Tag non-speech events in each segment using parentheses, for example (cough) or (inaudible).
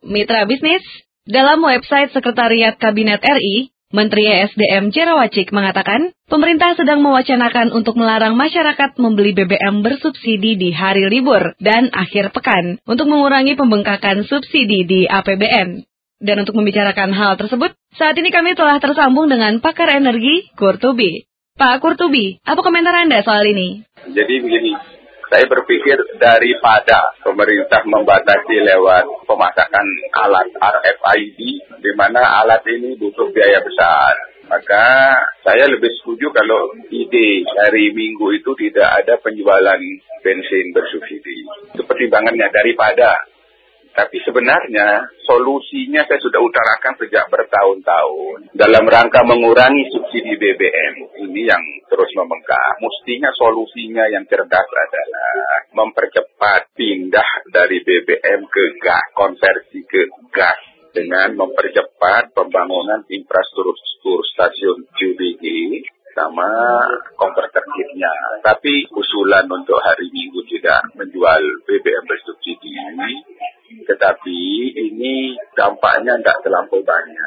Mitra bisnis, dalam website Sekretariat Kabinet RI, Menteri ESDM Jerawacik mengatakan, pemerintah sedang mewacanakan untuk melarang masyarakat membeli BBM bersubsidi di hari libur dan akhir pekan untuk mengurangi pembengkakan subsidi di APBN. Dan untuk membicarakan hal tersebut, saat ini kami telah tersambung dengan pakar energi Kurtubi. Pak Kurtubi, apa komentar Anda soal ini? Jadi begini, saya berpikir daripada pemerintah membatasi lewat pemasakan alat RFID, di mana alat ini butuh biaya besar. Maka saya lebih setuju kalau ide hari Minggu itu tidak ada penjualan bensin bersubsidi. Itu pertimbangannya daripada tapi sebenarnya solusinya saya sudah utarakan sejak bertahun-tahun. Dalam rangka mengurangi subsidi BBM ini yang terus membengkak. Mestinya solusinya yang cerdas adalah mempercepat pindah dari BBM ke gas, konversi ke gas dengan mempercepat pembangunan infrastruktur stasiun QBG sama konverter kitnya. Tapi usulan untuk hari Minggu tidak menjual BBM bersubsidi tetapi ini dampaknya tidak terlampau banyak ya.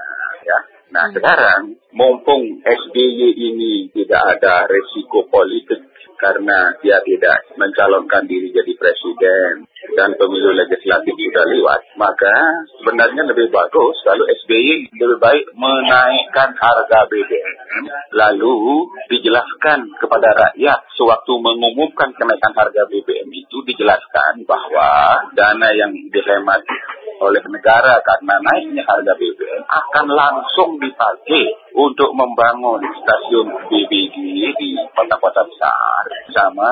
Nah hmm. sekarang mumpung SBY ini tidak ada resiko politik karena dia tidak mencalonkan diri jadi presiden dan pemilu legislatif sudah lewat, maka sebenarnya lebih bagus kalau SBY lebih baik menaikkan harga BBM lalu dijelaskan kepada rakyat sewaktu mengumumkan kenaikan harga BBM itu dijelaskan bahwa dana yang dihemat oleh negara karena naiknya harga BBM akan langsung dipakai untuk membangun stasiun BBG di kota-kota besar sama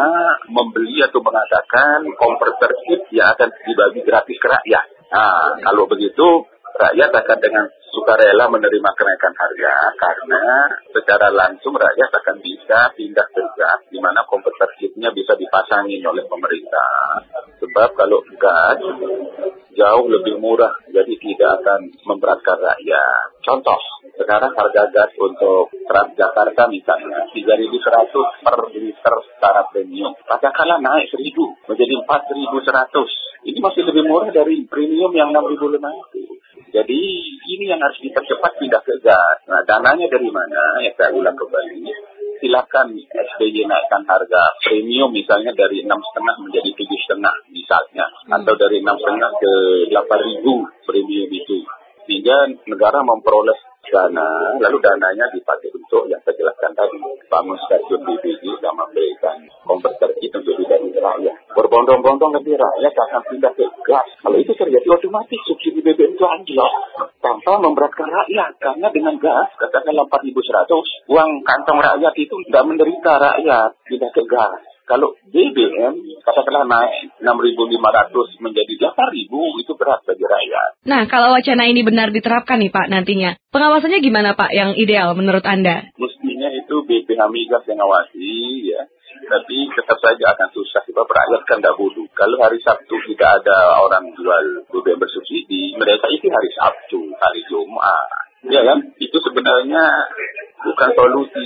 membeli atau mengadakan konverter kit yang akan dibagi gratis ke rakyat. Nah, kalau begitu rakyat akan dengan sukarela menerima kenaikan harga karena secara langsung rakyat akan bisa pindah ke gas di mana komputer kitnya bisa dipasangin oleh pemerintah. Sebab kalau gas jauh lebih murah, jadi tidak akan memberatkan rakyat. Contoh, sekarang harga gas untuk Transjakarta misalnya 3.100 per liter secara premium. Katakanlah naik 1.000 menjadi 4.100. Ini masih lebih murah dari premium yang 6.500. Jadi ini yang harus dipercepat pindah ke gas. Nah dananya dari mana? Ya saya ulang kembali. Silakan SBY naikkan harga premium misalnya dari enam setengah menjadi tujuh setengah misalnya, hmm. atau dari enam setengah ke delapan ribu premium itu, sehingga negara memperoleh dana, lalu dananya dipakai untuk yang saya jelaskan tadi, bangun stasiun BBG dan memberikan komputer itu untuk dibagi rakyat. Berbondong-bondong nanti rakyat akan pindah ke gas. Kalau itu terjadi otomatis subsidi BBM itu anjlok tanpa memberatkan rakyat. Karena dengan gas, katakanlah 4.100, uang kantong rakyat itu tidak menderita rakyat pindah ke gas. Kalau BBM katakanlah naik 6.500 menjadi 8.000 itu berat bagi rakyat. Nah, kalau wacana ini benar diterapkan nih Pak nantinya, pengawasannya gimana Pak yang ideal menurut Anda? Mestinya itu BPH Migas yang awasi ya. Tapi tetap saja akan susah sebab rakyat kan tidak bodoh. Kalau hari Sabtu tidak ada orang jual BBM bersubsidi, mereka itu hari Sabtu, hari Jumat. Ya kan? Itu sebenarnya bukan solusi. (laughs)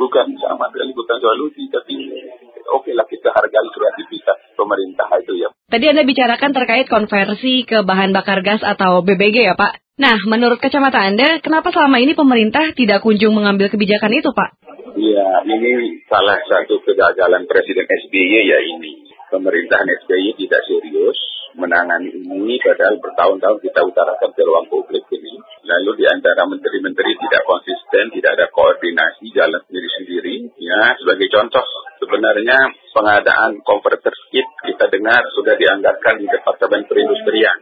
bukan sama sekali bukan solusi, tapi oke okay lah kita hargai kreativitas pemerintah itu ya. Tadi Anda bicarakan terkait konversi ke bahan bakar gas atau BBG ya Pak. Nah, menurut kacamata Anda, kenapa selama ini pemerintah tidak kunjung mengambil kebijakan itu Pak? Iya, ini salah satu kegagalan Presiden SBY ya ini. Pemerintahan SBY tidak serius menangani ini padahal bertahun-tahun kita utarakan ke ruang publik ini. Lalu di antara menteri-menteri tidak konsisten, tidak ada koordinasi, jalan sendiri-sendiri. Ya, sebagai contoh, sebenarnya pengadaan konverter kit kita dengar sudah dianggarkan di Departemen Perindustrian.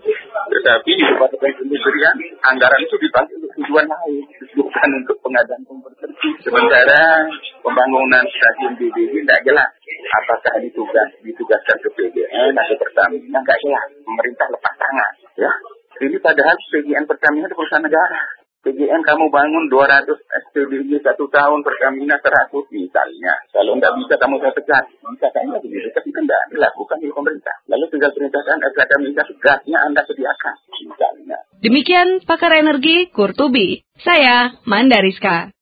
Tetapi di Departemen Perindustrian, anggaran itu dipakai untuk tujuan lain, bukan untuk pengadaan konverter kit. Sementara pembangunan stasiun BBG tidak jelas apakah ditugas ditugaskan ke PGN atau Pertamina nggak jelas pemerintah lepas tangan. Ya. Ini padahal PGN Pertamina itu perusahaan negara. PGN kamu bangun 200 SPBG satu tahun Pertamina 100 misalnya. Kalau nggak bisa kamu saya bisa kayaknya begitu tapi kan tidak dilakukan di pemerintah. Lalu tinggal perintahkan minta gasnya anda sediakan misalnya. Demikian pakar energi Kurtubi. Saya Mandariska